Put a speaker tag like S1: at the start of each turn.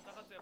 S1: Eta jatzea